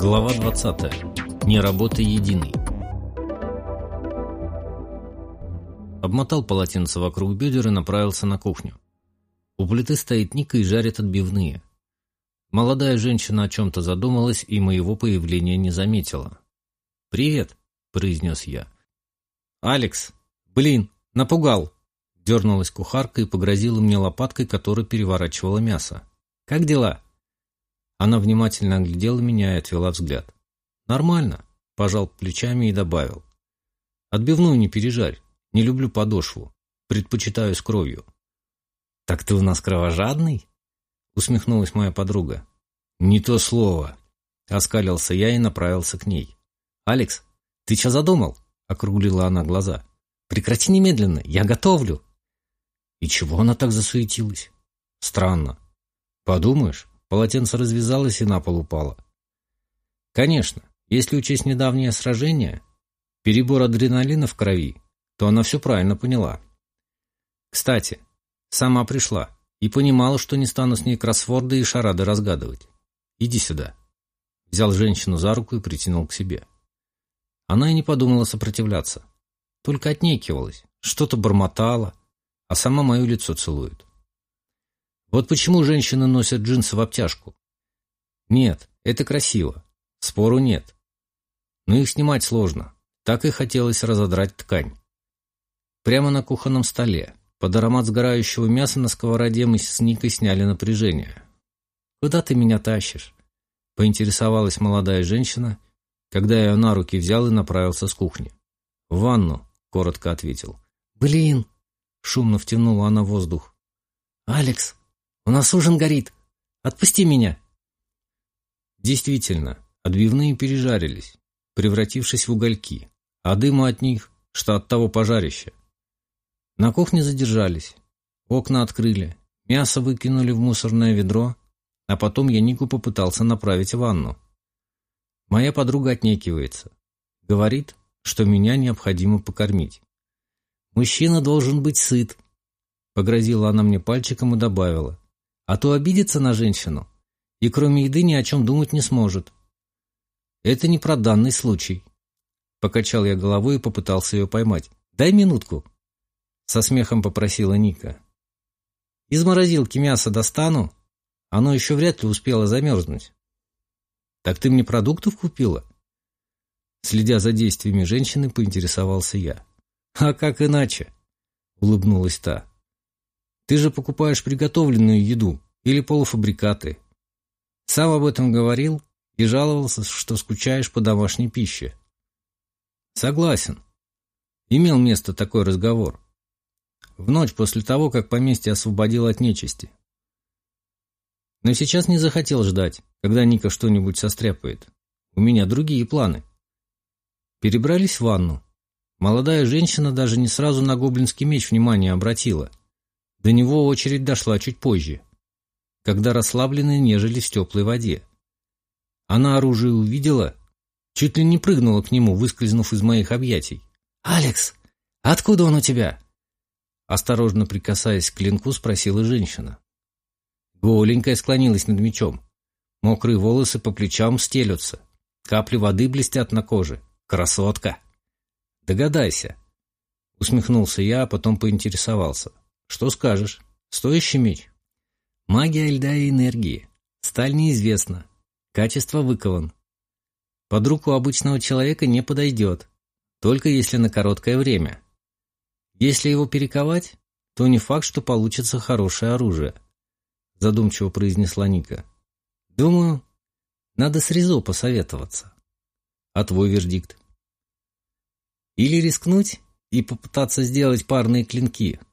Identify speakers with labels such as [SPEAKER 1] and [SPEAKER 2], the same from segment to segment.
[SPEAKER 1] Глава 20. Не работай единый. Обмотал полотенце вокруг бедер и направился на кухню. У плиты стоит Ника и жарит отбивные. Молодая женщина о чем-то задумалась и моего появления не заметила. «Привет», — произнес я. «Алекс, блин, напугал!» Дернулась кухарка и погрозила мне лопаткой, которая переворачивала мясо. «Как дела?» Она внимательно оглядела меня и отвела взгляд. «Нормально», — пожал плечами и добавил. «Отбивную не пережарь. Не люблю подошву. Предпочитаю с кровью». «Так ты у нас кровожадный?» — усмехнулась моя подруга. «Не то слово», — оскалился я и направился к ней. «Алекс, ты что задумал?» — округлила она глаза. «Прекрати немедленно, я готовлю». И чего она так засуетилась? Странно. Подумаешь, Полотенце развязалось и на пол упало. Конечно, если учесть недавнее сражение, перебор адреналина в крови, то она все правильно поняла. Кстати, сама пришла и понимала, что не стану с ней кроссворды и шарады разгадывать. Иди сюда. Взял женщину за руку и притянул к себе. Она и не подумала сопротивляться. Только отнекивалась, что-то бормотала, а сама мое лицо целует. Вот почему женщины носят джинсы в обтяжку. Нет, это красиво. Спору нет. Но их снимать сложно. Так и хотелось разодрать ткань. Прямо на кухонном столе, под аромат сгорающего мяса на сковороде мы с Никой сняли напряжение. «Куда ты меня тащишь?» — поинтересовалась молодая женщина, когда я ее на руки взял и направился с кухни. «В ванну», — коротко ответил. «Блин!» — шумно втянула она воздух. «Алекс, у нас ужин горит. Отпусти меня. Действительно, отбивные пережарились, превратившись в угольки, а дыма от них, что от того пожарища. На кухне задержались, окна открыли, мясо выкинули в мусорное ведро, а потом я Нику попытался направить в ванну. Моя подруга отнекивается. Говорит, что меня необходимо покормить. «Мужчина должен быть сыт», — погрозила она мне пальчиком и добавила а то обидится на женщину и кроме еды ни о чем думать не сможет. Это не про данный случай. Покачал я головой и попытался ее поймать. «Дай минутку!» Со смехом попросила Ника. «Из морозилки мясо достану. Оно еще вряд ли успело замерзнуть». «Так ты мне продуктов купила?» Следя за действиями женщины, поинтересовался я. «А как иначе?» — улыбнулась та. Ты же покупаешь приготовленную еду или полуфабрикаты. Сам об этом говорил и жаловался, что скучаешь по домашней пище. Согласен. Имел место такой разговор. В ночь после того, как поместье освободил от нечисти. Но сейчас не захотел ждать, когда Ника что-нибудь состряпает. У меня другие планы. Перебрались в ванну. Молодая женщина даже не сразу на гоблинский меч внимание обратила – до него очередь дошла чуть позже, когда расслабленные нежились в теплой воде. Она оружие увидела, чуть ли не прыгнула к нему, выскользнув из моих объятий. «Алекс, откуда он у тебя?» Осторожно прикасаясь к клинку, спросила женщина. Голенькая склонилась над мечом. Мокрые волосы по плечам стелются. Капли воды блестят на коже. Красотка! Догадайся. Усмехнулся я, а потом поинтересовался. Что скажешь? Стоящий меч? Магия льда и энергии. Сталь неизвестна. Качество выкован. Под руку обычного человека не подойдет. Только если на короткое время. Если его перековать, то не факт, что получится хорошее оружие. Задумчиво произнесла Ника. Думаю, надо с Ризо посоветоваться. А твой вердикт? Или рискнуть и попытаться сделать парные клинки –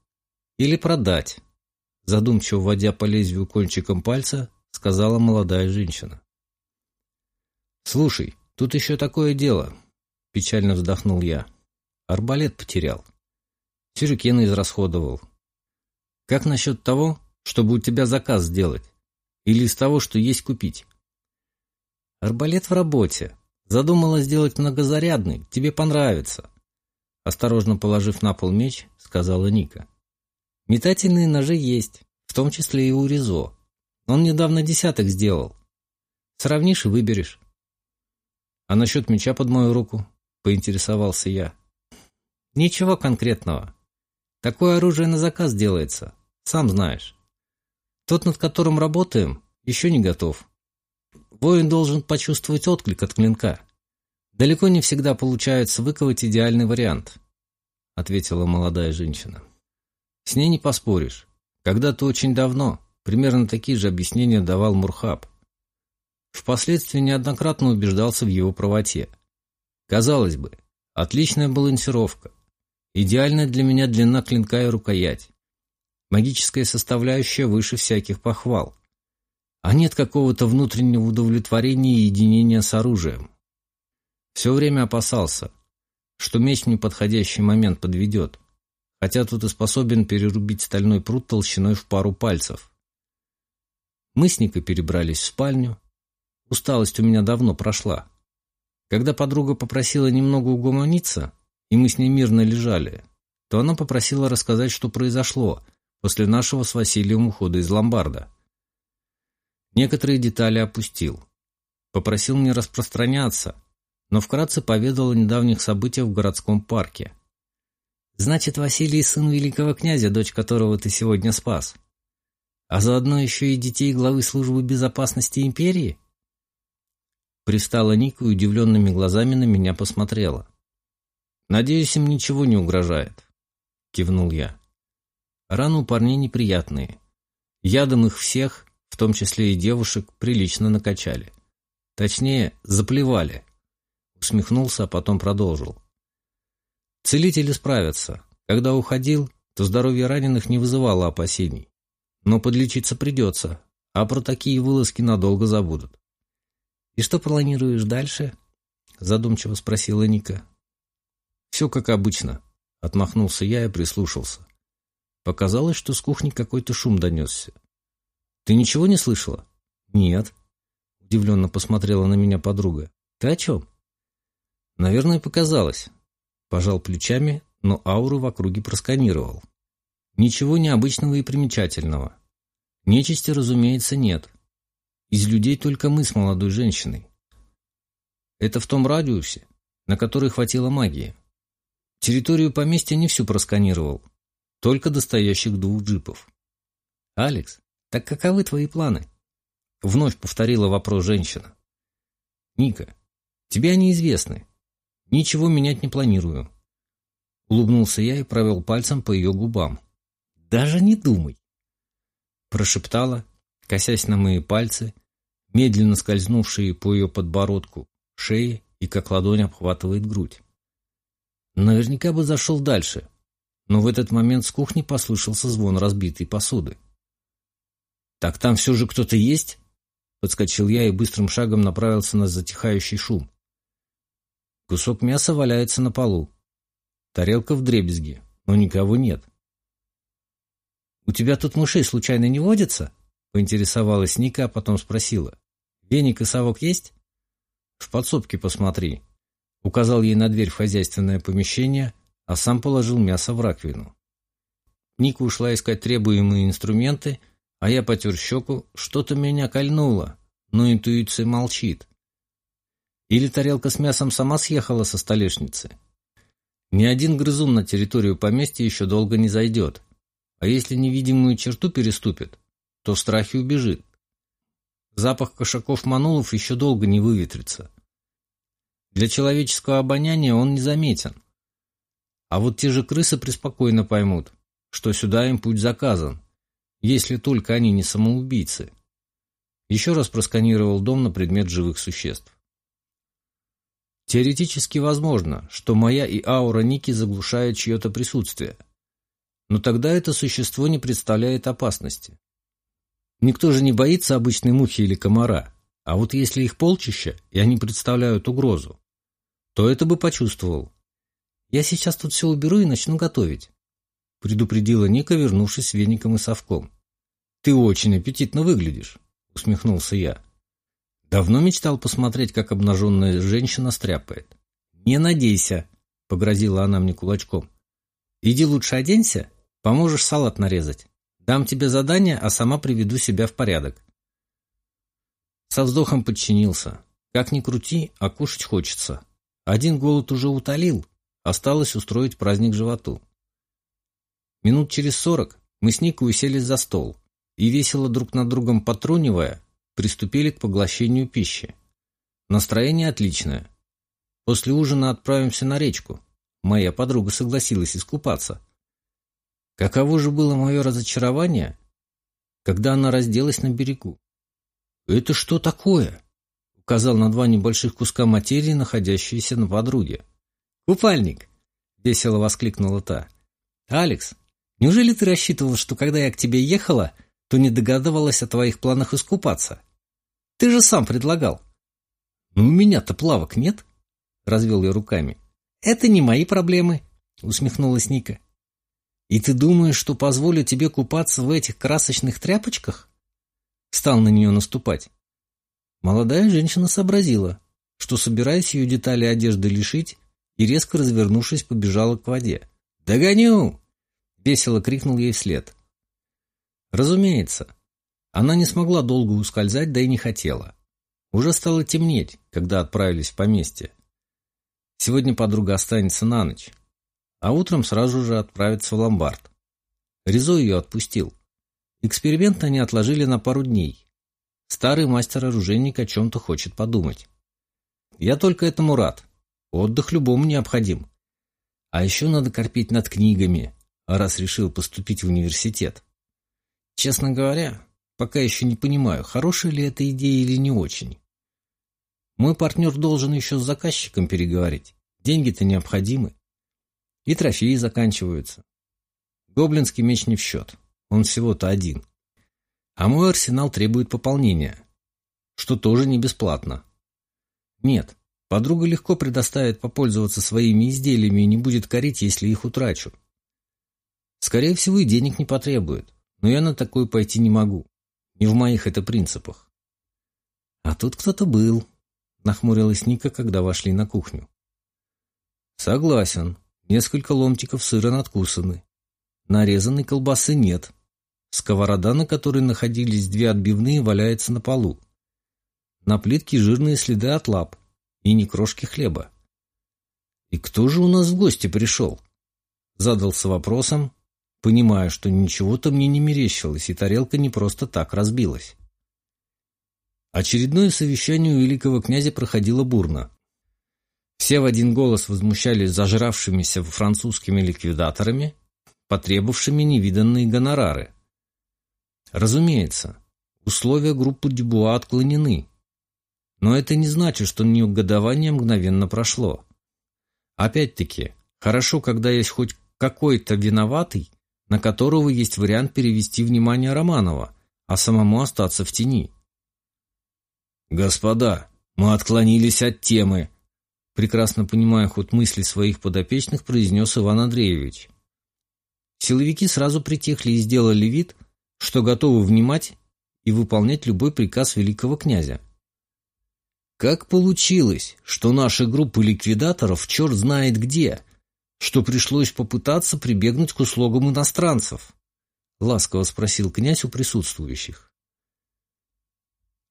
[SPEAKER 1] или продать, задумчиво водя по лезвию кончиком пальца, сказала молодая женщина. «Слушай, тут еще такое дело», — печально вздохнул я. «Арбалет потерял. Сюрикены израсходовал. Как насчет того, чтобы у тебя заказ сделать? Или из того, что есть купить?» «Арбалет в работе. Задумала сделать многозарядный. Тебе понравится». Осторожно положив на пол меч, сказала Ника. Метательные ножи есть, в том числе и у Ризо. Он недавно десяток сделал. Сравнишь и выберешь. А насчет меча под мою руку? Поинтересовался я. Ничего конкретного. Такое оружие на заказ делается, сам знаешь. Тот, над которым работаем, еще не готов. Воин должен почувствовать отклик от клинка. Далеко не всегда получается выковать идеальный вариант, ответила молодая женщина. С ней не поспоришь. Когда-то очень давно примерно такие же объяснения давал Мурхаб. Впоследствии неоднократно убеждался в его правоте. Казалось бы, отличная балансировка, идеальная для меня длина клинка и рукоять, магическая составляющая выше всяких похвал, а нет какого-то внутреннего удовлетворения и единения с оружием. Все время опасался, что меч в неподходящий момент подведет, хотя тут и способен перерубить стальной пруд толщиной в пару пальцев. Мы с Никой перебрались в спальню, Усталость у меня давно прошла. Когда подруга попросила немного угомониться, и мы с ней мирно лежали, то она попросила рассказать, что произошло после нашего с Василием ухода из ломбарда. Некоторые детали опустил. Попросил не распространяться, но вкратце поведал о недавних событиях в городском парке. «Значит, Василий сын великого князя, дочь которого ты сегодня спас. А заодно еще и детей главы службы безопасности империи?» Пристала Ника и удивленными глазами на меня посмотрела. «Надеюсь, им ничего не угрожает», — кивнул я. «Раны у парней неприятные. Ядом их всех, в том числе и девушек, прилично накачали. Точнее, заплевали». Усмехнулся, а потом продолжил. «Целители справятся. Когда уходил, то здоровье раненых не вызывало опасений. Но подлечиться придется, а про такие вылазки надолго забудут. «И что планируешь дальше?» — задумчиво спросила Ника. «Все как обычно», — отмахнулся я и прислушался. Показалось, что с кухни какой-то шум донесся. «Ты ничего не слышала?» «Нет», — удивленно посмотрела на меня подруга. «Ты о чем?» «Наверное, показалось». Пожал плечами, но ауру в округе просканировал. Ничего необычного и примечательного. Нечисти, разумеется, нет. Из людей только мы с молодой женщиной. Это в том радиусе, на который хватило магии. Территорию поместья не всю просканировал, только достоящих двух джипов. «Алекс, так каковы твои планы?» Вновь повторила вопрос женщина. «Ника, тебе они известны. Ничего менять не планирую». Улыбнулся я и провел пальцем по ее губам. «Даже не думай!» Прошептала, косясь на мои пальцы, медленно скользнувшие по ее подбородку, шее и как ладонь обхватывает грудь. Наверняка бы зашел дальше, но в этот момент с кухни послышался звон разбитой посуды. «Так там все же кто-то есть?» Подскочил я и быстрым шагом направился на затихающий шум. Кусок мяса валяется на полу. Тарелка в дребезги, но никого нет. «У тебя тут мышей случайно не водится?» Поинтересовалась Ника, а потом спросила. «Веник и совок есть?» «В подсобке посмотри». Указал ей на дверь в хозяйственное помещение, а сам положил мясо в раковину. Ника ушла искать требуемые инструменты, а я потер щеку, что-то меня кольнуло, но интуиция молчит. Или тарелка с мясом сама съехала со столешницы. Ни один грызун на территорию поместья еще долго не зайдет, а если невидимую черту переступит, то в страхе убежит. Запах кошаков-манулов еще долго не выветрится. Для человеческого обоняния он незаметен. А вот те же крысы преспокойно поймут, что сюда им путь заказан, если только они не самоубийцы. Еще раз просканировал дом на предмет живых существ. Теоретически возможно, что моя и аура Ники заглушают чье-то присутствие. Но тогда это существо не представляет опасности. Никто же не боится обычной мухи или комара. А вот если их полчища, и они представляют угрозу, то это бы почувствовал. Я сейчас тут все уберу и начну готовить. Предупредила Ника, вернувшись с веником и совком. Ты очень аппетитно выглядишь, усмехнулся я. Давно мечтал посмотреть, как обнаженная женщина стряпает. Не надейся, погрозила она мне кулачком. Иди лучше оденься, поможешь салат нарезать. Дам тебе задание, а сама приведу себя в порядок. Со вздохом подчинился. Как ни крути, а кушать хочется. Один голод уже утолил, осталось устроить праздник животу. Минут через сорок мы с Никой уселись за стол и, весело друг над другом потрунивая, приступили к поглощению пищи. Настроение отличное. После ужина отправимся на речку. Моя подруга согласилась искупаться. Каково же было мое разочарование, когда она разделась на берегу. «Это что такое?» — указал на два небольших куска материи, находящиеся на подруге. «Купальник!» — весело воскликнула та. «Алекс, неужели ты рассчитывал, что когда я к тебе ехала, то не догадывалась о твоих планах искупаться? Ты же сам предлагал». «Ну, у меня-то плавок нет», — развел я руками. «Это не мои проблемы», — усмехнулась Ника. «И ты думаешь, что позволю тебе купаться в этих красочных тряпочках?» Стал на нее наступать. Молодая женщина сообразила, что, собираясь ее детали одежды лишить, и, резко развернувшись, побежала к воде. «Догоню!» — весело крикнул ей вслед. Разумеется, она не смогла долго ускользать, да и не хотела. Уже стало темнеть, когда отправились в поместье. Сегодня подруга останется на ночь, а утром сразу же отправится в ломбард. Ризо ее отпустил. Эксперимент они отложили на пару дней. Старый мастер-оружейник о чем-то хочет подумать. Я только этому рад. Отдых любому необходим. А еще надо корпеть над книгами, раз решил поступить в университет. Честно говоря, пока еще не понимаю, хорошая ли эта идея или не очень. Мой партнер должен еще с заказчиком переговорить. Деньги-то необходимы. И трофеи заканчиваются. Гоблинский меч не в счет. Он всего-то один. А мой арсенал требует пополнения. Что тоже не бесплатно. Нет, подруга легко предоставит попользоваться своими изделиями и не будет корить, если их утрачу. Скорее всего, и денег не потребует. Но я на такое пойти не могу. Не в моих это принципах. А тут кто-то был, нахмурилась Ника, когда вошли на кухню. Согласен. Несколько ломтиков сыра надкусаны. Нарезанной колбасы нет. Сковорода, на которой находились две отбивные, валяется на полу. На плитке жирные следы от лап и не крошки хлеба. «И кто же у нас в гости пришел?» Задался вопросом, понимая, что ничего-то мне не мерещилось, и тарелка не просто так разбилась. Очередное совещание у великого князя проходило бурно. Все в один голос возмущались зажравшимися французскими ликвидаторами, потребовавшими невиданные гонорары. Разумеется, условия группы Дюбуа отклонены, но это не значит, что негодование мгновенно прошло. Опять-таки, хорошо, когда есть хоть какой-то виноватый, на которого есть вариант перевести внимание Романова, а самому остаться в тени. «Господа, мы отклонились от темы», прекрасно понимая ход мысли своих подопечных, произнес Иван Андреевич. Силовики сразу притихли и сделали вид, что готовы внимать и выполнять любой приказ великого князя. Как получилось, что наши группы ликвидаторов черт знает где, что пришлось попытаться прибегнуть к услугам иностранцев? Ласково спросил князь у присутствующих.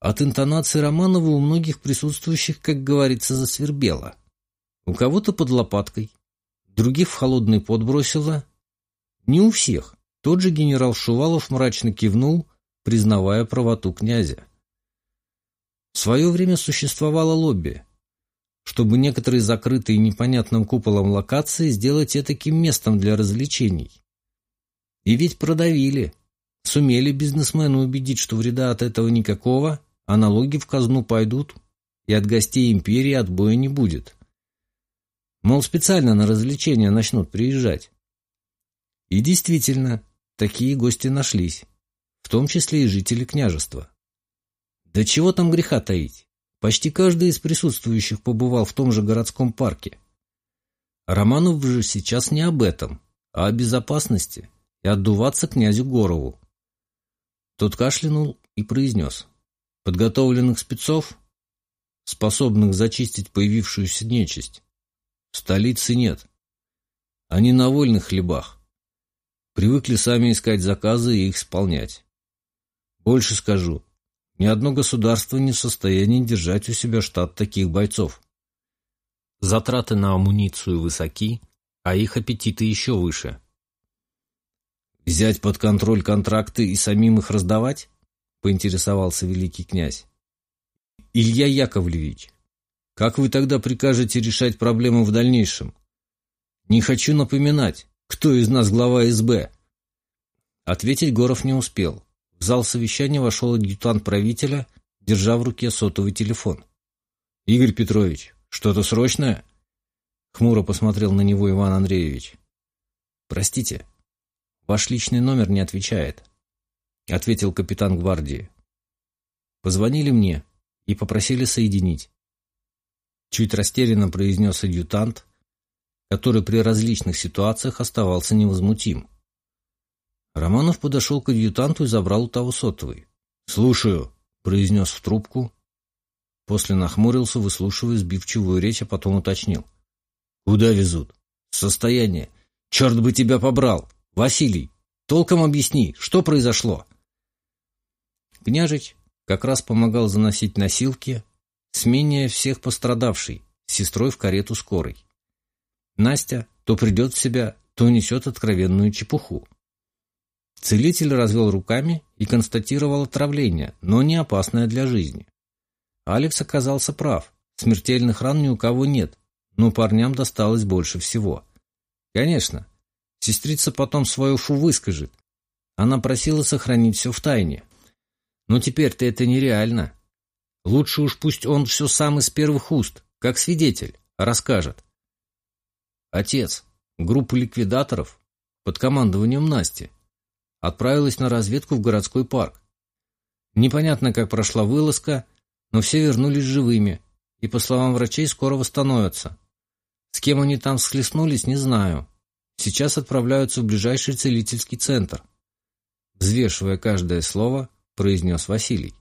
[SPEAKER 1] От интонации Романова у многих присутствующих, как говорится, засвербело. У кого-то под лопаткой, других в холодный пот бросило. Не у всех. Тот же генерал Шувалов мрачно кивнул, признавая правоту князя. В свое время существовало лобби, чтобы некоторые закрытые непонятным куполом локации сделать таким местом для развлечений. И ведь продавили. Сумели бизнесмены убедить, что вреда от этого никакого, а налоги в казну пойдут, и от гостей империи отбоя не будет. Мол, специально на развлечения начнут приезжать. И действительно, такие гости нашлись, в том числе и жители княжества. Да чего там греха таить? Почти каждый из присутствующих побывал в том же городском парке. Романов же сейчас не об этом, а о безопасности и отдуваться князю Горову. Тот кашлянул и произнес. Подготовленных спецов, способных зачистить появившуюся нечисть, в столице нет. Они на вольных хлебах. Привыкли сами искать заказы и их исполнять. Больше скажу. Ни одно государство не в состоянии держать у себя штат таких бойцов. Затраты на амуницию высоки, а их аппетиты еще выше. «Взять под контроль контракты и самим их раздавать?» — поинтересовался великий князь. «Илья Яковлевич, как вы тогда прикажете решать проблему в дальнейшем? Не хочу напоминать, кто из нас глава СБ?» Ответить Горов не успел. В зал совещания вошел адъютант правителя, держа в руке сотовый телефон. «Игорь Петрович, что-то срочное?» Хмуро посмотрел на него Иван Андреевич. «Простите, ваш личный номер не отвечает», — ответил капитан гвардии. «Позвонили мне и попросили соединить». Чуть растерянно произнес адъютант, который при различных ситуациях оставался невозмутим. Романов подошел к адъютанту и забрал у того сотовый. «Слушаю», — произнес в трубку. После нахмурился, выслушивая сбивчивую речь, а потом уточнил. «Куда везут?» «Состояние. Черт бы тебя побрал! Василий, толком объясни, что произошло?» Княжич как раз помогал заносить носилки, сменяя всех пострадавшей, с сестрой в карету скорой. Настя то придет в себя, то несет откровенную чепуху. Целитель развел руками и констатировал отравление, но не опасное для жизни. Алекс оказался прав. Смертельных ран ни у кого нет, но парням досталось больше всего. Конечно, сестрица потом свою фу выскажет. Она просила сохранить все в тайне. Но теперь-то это нереально. Лучше уж пусть он все сам из первых уст, как свидетель, расскажет. Отец, группа ликвидаторов под командованием Насти отправилась на разведку в городской парк. Непонятно, как прошла вылазка, но все вернулись живыми, и, по словам врачей, скоро восстановятся. С кем они там схлестнулись, не знаю. Сейчас отправляются в ближайший целительский центр. Взвешивая каждое слово, произнес Василий.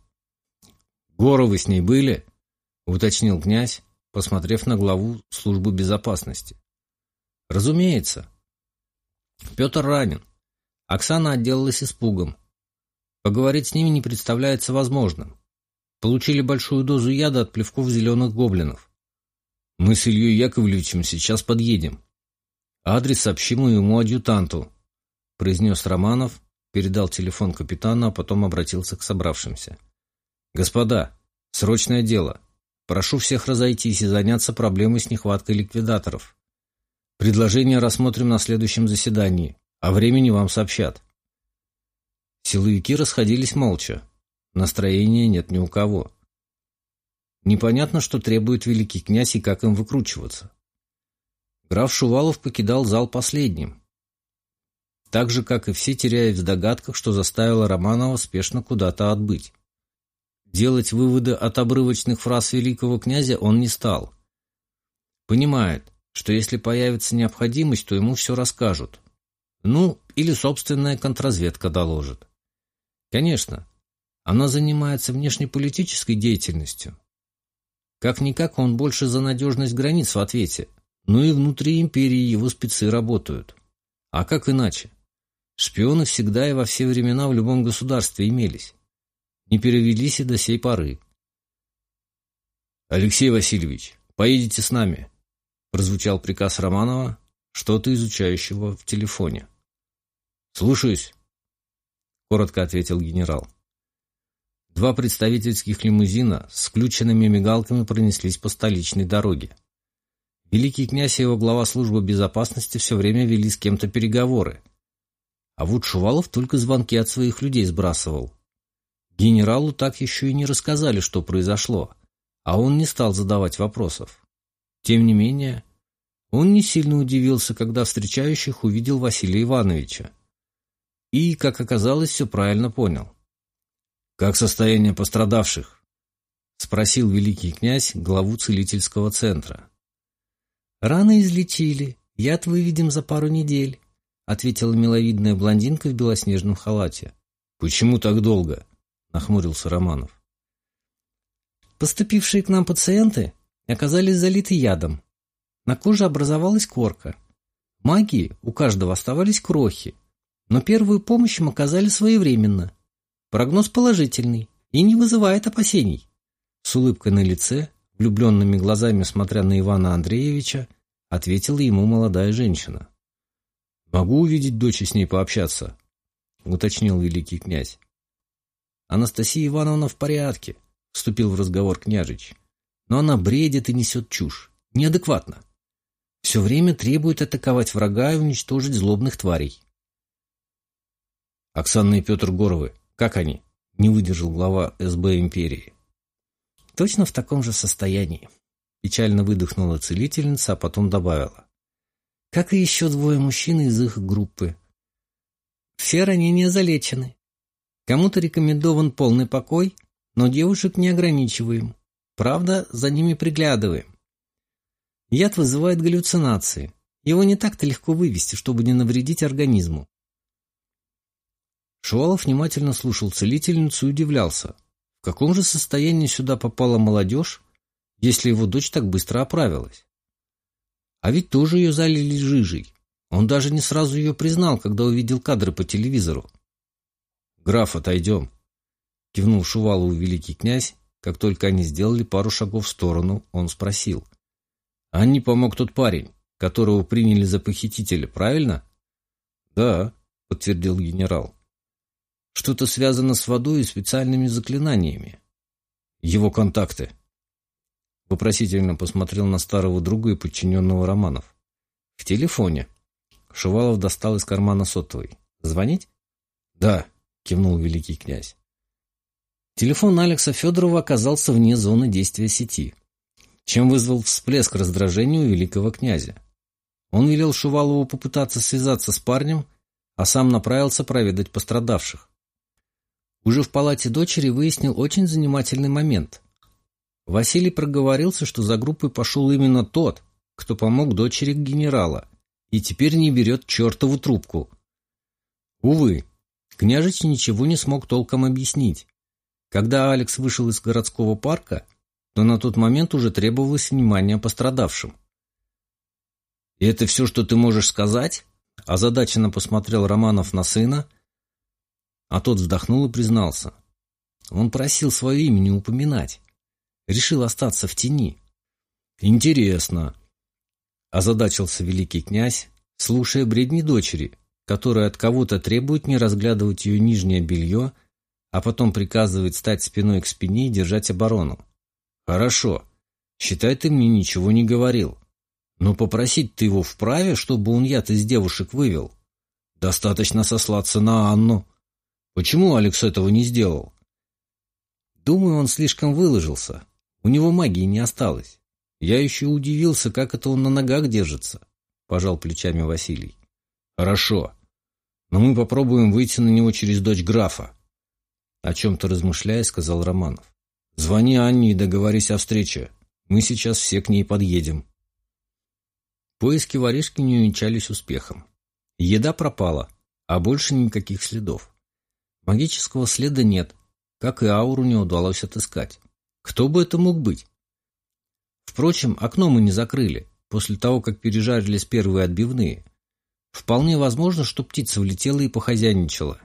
[SPEAKER 1] «Горовы с ней были?» — уточнил князь, посмотрев на главу службы безопасности. «Разумеется. Петр ранен. Оксана отделалась испугом. Поговорить с ними не представляется возможным. Получили большую дозу яда от плевков зеленых гоблинов. Мы с Ильей Яковлевичем сейчас подъедем. Адрес сообщим ему адъютанту, произнес Романов, передал телефон капитану, а потом обратился к собравшимся. Господа, срочное дело. Прошу всех разойтись и заняться проблемой с нехваткой ликвидаторов. Предложение рассмотрим на следующем заседании. О времени вам сообщат. Силовики расходились молча. Настроения нет ни у кого. Непонятно, что требует великий князь и как им выкручиваться. Граф Шувалов покидал зал последним. Так же, как и все, теряясь в догадках, что заставило Романова спешно куда-то отбыть. Делать выводы от обрывочных фраз великого князя он не стал. Понимает, что если появится необходимость, то ему все расскажут. Ну, или собственная контрразведка доложит. Конечно, она занимается внешнеполитической деятельностью. Как-никак он больше за надежность границ в ответе, но и внутри империи его спецы работают. А как иначе? Шпионы всегда и во все времена в любом государстве имелись. Не перевелись и до сей поры. «Алексей Васильевич, поедете с нами», — прозвучал приказ Романова, что-то изучающего в телефоне. «Слушаюсь», — коротко ответил генерал. Два представительских лимузина с включенными мигалками пронеслись по столичной дороге. Великий князь и его глава службы безопасности все время вели с кем-то переговоры. А вот Шувалов только звонки от своих людей сбрасывал. Генералу так еще и не рассказали, что произошло, а он не стал задавать вопросов. Тем не менее, он не сильно удивился, когда встречающих увидел Василия Ивановича и, как оказалось, все правильно понял. «Как состояние пострадавших?» — спросил великий князь главу целительского центра. «Раны излечили, яд выведем за пару недель», — ответила миловидная блондинка в белоснежном халате. «Почему так долго?» — нахмурился Романов. «Поступившие к нам пациенты оказались залиты ядом. На коже образовалась корка. Магии у каждого оставались крохи, но первую помощь им оказали своевременно. Прогноз положительный, и не вызывает опасений. С улыбкой на лице, влюбленными глазами смотря на Ивана Андреевича, ответила ему молодая женщина. «Могу увидеть дочь и с ней пообщаться», — уточнил великий князь. «Анастасия Ивановна в порядке», — вступил в разговор княжич. «Но она бредит и несет чушь. Неадекватно. Все время требует атаковать врага и уничтожить злобных тварей». «Оксана и Петр Горовы, как они?» — не выдержал глава СБ империи. «Точно в таком же состоянии», — печально выдохнула целительница, а потом добавила. «Как и еще двое мужчин из их группы. Все ранения залечены. Кому-то рекомендован полный покой, но девушек не ограничиваем. Правда, за ними приглядываем. Яд вызывает галлюцинации. Его не так-то легко вывести, чтобы не навредить организму. Шувалов внимательно слушал целительницу и удивлялся, в каком же состоянии сюда попала молодежь, если его дочь так быстро оправилась. А ведь тоже ее залили жижей. Он даже не сразу ее признал, когда увидел кадры по телевизору. «Граф, отойдем!» — кивнул Шувалову великий князь. Как только они сделали пару шагов в сторону, он спросил. «Анне помог тот парень, которого приняли за похитителя, правильно?» «Да», — подтвердил генерал. «Что-то связано с водой и специальными заклинаниями. Его контакты». Вопросительно посмотрел на старого друга и подчиненного Романов. «В телефоне». Шувалов достал из кармана сотовый. «Звонить?» «Да», кивнул великий князь. Телефон Алекса Федорова оказался вне зоны действия сети, чем вызвал всплеск раздражения у великого князя. Он велел Шувалову попытаться связаться с парнем, а сам направился проведать пострадавших. Уже в палате дочери выяснил очень занимательный момент. Василий проговорился, что за группой пошел именно тот, кто помог дочери генерала, и теперь не берет чертову трубку. Увы, Княжич ничего не смог толком объяснить. Когда Алекс вышел из городского парка, то на тот момент уже требовалось внимание пострадавшим. «И это все, что ты можешь сказать?» Озадаченно посмотрел Романов на сына, а тот вздохнул и признался. Он просил свое имя не упоминать. Решил остаться в тени. «Интересно», — озадачился великий князь, слушая бредни дочери, которая от кого-то требует не разглядывать ее нижнее белье, а потом приказывает стать спиной к спине и держать оборону. Хорошо. Считай, ты мне ничего не говорил. Но попросить ты его вправе, чтобы он яд из девушек вывел? Достаточно сослаться на Анну. Почему Алекс этого не сделал? Думаю, он слишком выложился. У него магии не осталось. Я еще удивился, как это он на ногах держится, пожал плечами Василий. Хорошо. Но мы попробуем выйти на него через дочь графа. О чем-то размышляя, сказал Романов. Звони Анне и договорись о встрече. Мы сейчас все к ней подъедем. Поиски воришки не увенчались успехом. Еда пропала, а больше никаких следов. Магического следа нет, как и ауру не удалось отыскать. Кто бы это мог быть? Впрочем, окно мы не закрыли, после того, как пережарились первые отбивные – Вполне возможно, что птица влетела и похозяйничала.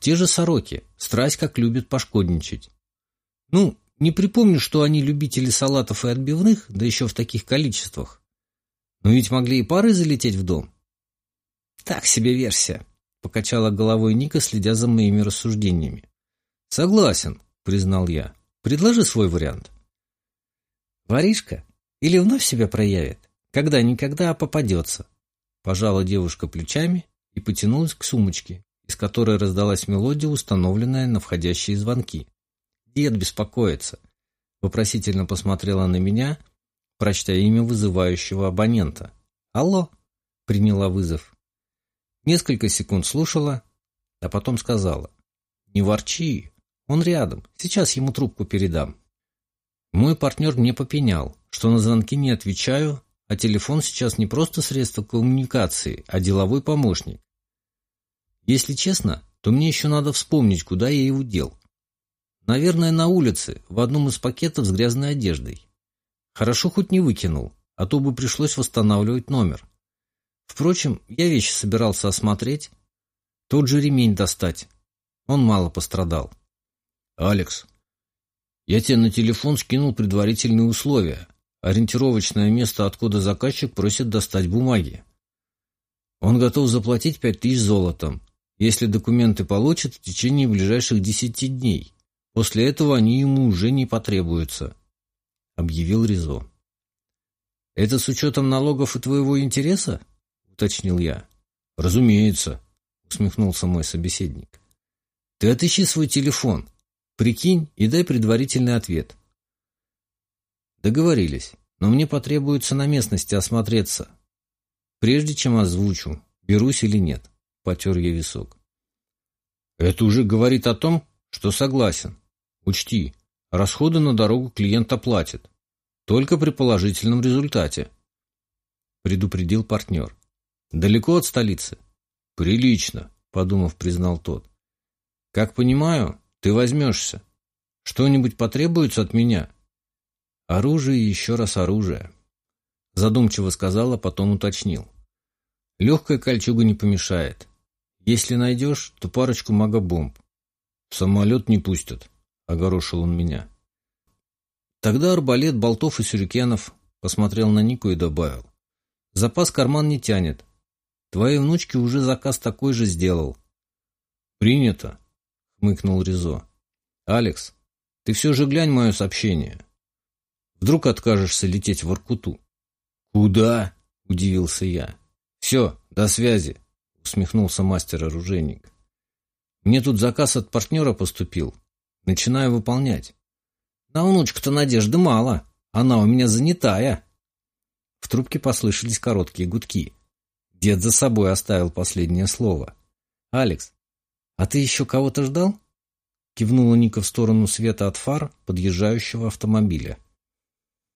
[SPEAKER 1] Те же сороки, страсть как любят пошкодничать. Ну, не припомню, что они любители салатов и отбивных, да еще в таких количествах. Но ведь могли и пары залететь в дом. Так себе версия, покачала головой Ника, следя за моими рассуждениями. Согласен, признал я. Предложи свой вариант. Воришка? Или вновь себя проявит? Когда-никогда попадется. Пожала девушка плечами и потянулась к сумочке, из которой раздалась мелодия, установленная на входящие звонки. «Дед беспокоится», — вопросительно посмотрела на меня, прочтя имя вызывающего абонента. «Алло», — приняла вызов. Несколько секунд слушала, а потом сказала. «Не ворчи, он рядом, сейчас ему трубку передам». Мой партнер мне попенял, что на звонки не отвечаю, а телефон сейчас не просто средство коммуникации, а деловой помощник. Если честно, то мне еще надо вспомнить, куда я его дел. Наверное, на улице, в одном из пакетов с грязной одеждой. Хорошо хоть не выкинул, а то бы пришлось восстанавливать номер. Впрочем, я вещи собирался осмотреть. Тот же ремень достать. Он мало пострадал. «Алекс, я тебе на телефон скинул предварительные условия. Ориентировочное место, откуда заказчик просит достать бумаги. Он готов заплатить пять тысяч золотом, если документы получат в течение ближайших десяти дней. После этого они ему уже не потребуются», — объявил Ризо. «Это с учетом налогов и твоего интереса?» — уточнил я. «Разумеется», — усмехнулся мой собеседник. «Ты отыщи свой телефон, прикинь и дай предварительный ответ». «Договорились, но мне потребуется на местности осмотреться, прежде чем озвучу, берусь или нет», — потер я висок. «Это уже говорит о том, что согласен. Учти, расходы на дорогу клиент оплатит, только при положительном результате», — предупредил партнер. Далеко от столицы? Прилично, подумав, признал тот. Как понимаю, ты возьмешься. Что-нибудь потребуется от меня? Оружие и еще раз оружие. Задумчиво сказал, а потом уточнил. Легкая кольчуга не помешает. Если найдешь, то парочку магобомб. В самолет не пустят, огорошил он меня. Тогда арбалет, болтов и сюрикенов посмотрел на Нику и добавил. Запас карман не тянет, Твоей внучке уже заказ такой же сделал. Принято, хмыкнул Ризо. Алекс, ты все же глянь мое сообщение. Вдруг откажешься лететь в Аркуту. Куда? Удивился я. Все, до связи, усмехнулся мастер-оружейник. Мне тут заказ от партнера поступил. Начинаю выполнять. На внучку-то надежды мало. Она у меня занятая. В трубке послышались короткие гудки. Дед за собой оставил последнее слово. «Алекс, а ты еще кого-то ждал?» Кивнула Ника в сторону света от фар подъезжающего автомобиля.